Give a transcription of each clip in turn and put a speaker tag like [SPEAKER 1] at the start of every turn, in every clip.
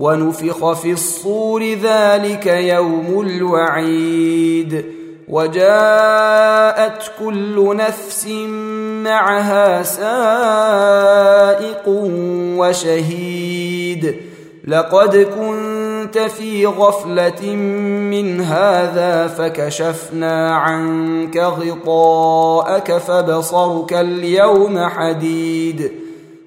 [SPEAKER 1] ونفخ في الصور ذلك يوم الوعيد وجاءت كل نفس معها سائق وشهيد لقد كنت في غفلة من هذا فكشفنا عنك غطاءك فبصرك اليوم حديد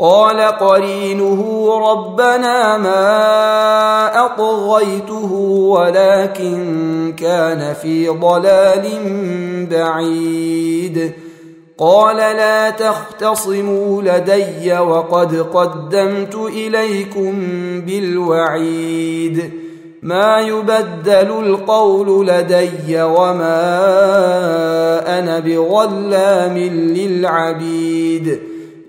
[SPEAKER 1] قال قرينه ربنا ما أطغيته ولكن كان في ضلال بعيد. قال لا تختصموا لدي وقد قدمت إليكم بالوعيد. ما يبدل القول لدي وما أنا بظلام للعبيد.